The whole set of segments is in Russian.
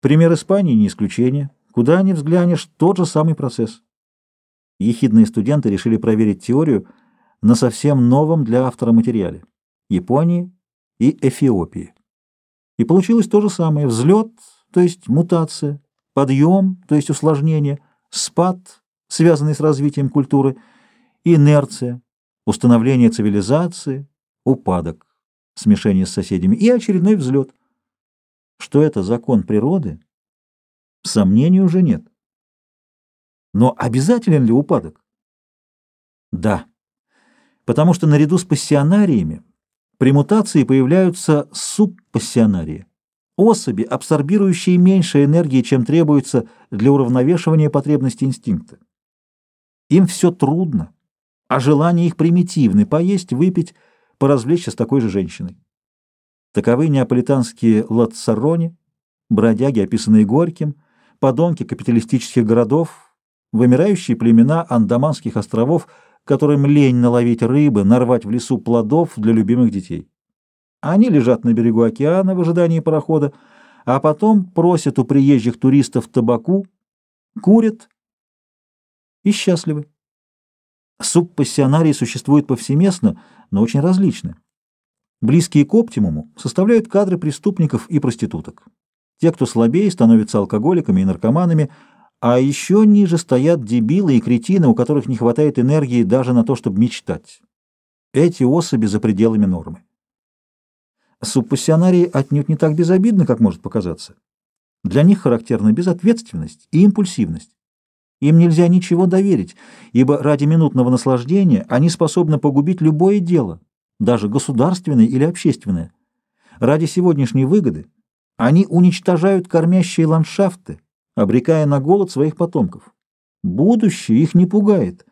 Пример Испании не исключение. Куда ни взглянешь, тот же самый процесс. Ехидные студенты решили проверить теорию на совсем новом для автора материале – Японии и Эфиопии. И получилось то же самое – взлет, то есть мутация, подъем, то есть усложнение, спад, связанный с развитием культуры, инерция, установление цивилизации, упадок, смешение с соседями и очередной взлет. Что это закон природы? Сомнений уже нет. Но обязателен ли упадок? Да, потому что наряду с пассионариями при мутации появляются субпассионарии, особи, абсорбирующие меньше энергии, чем требуется для уравновешивания потребностей инстинкта. Им все трудно, а желания их примитивны – поесть, выпить, поразвлечься с такой же женщиной. Таковы неаполитанские лацарони, бродяги, описанные Горьким, подонки капиталистических городов, вымирающие племена Андаманских островов, которым лень наловить рыбы, нарвать в лесу плодов для любимых детей. Они лежат на берегу океана в ожидании парохода, а потом просят у приезжих туристов табаку, курят и счастливы. Субпассионарии существуют повсеместно, но очень различны. Близкие к оптимуму составляют кадры преступников и проституток. Те, кто слабее, становятся алкоголиками и наркоманами, а еще ниже стоят дебилы и кретины, у которых не хватает энергии даже на то, чтобы мечтать. Эти особи за пределами нормы. Субпассионарии отнюдь не так безобидны, как может показаться. Для них характерна безответственность и импульсивность. Им нельзя ничего доверить, ибо ради минутного наслаждения они способны погубить любое дело, даже государственное или общественное. Ради сегодняшней выгоды они уничтожают кормящие ландшафты, обрекая на голод своих потомков. Будущее их не пугает,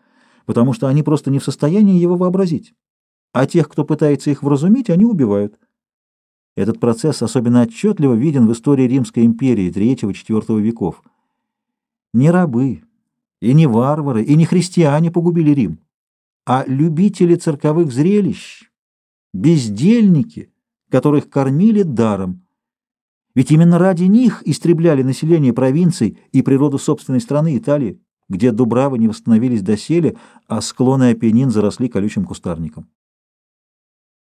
потому что они просто не в состоянии его вообразить. А тех, кто пытается их вразумить, они убивают. Этот процесс особенно отчетливо виден в истории Римской империи III-IV веков. Не рабы, и не варвары, и не христиане погубили Рим, а любители цирковых зрелищ, бездельники, которых кормили даром. Ведь именно ради них истребляли население провинций и природу собственной страны Италии, где дубравы не восстановились доселе, а склоны Апеннин заросли колючим кустарником.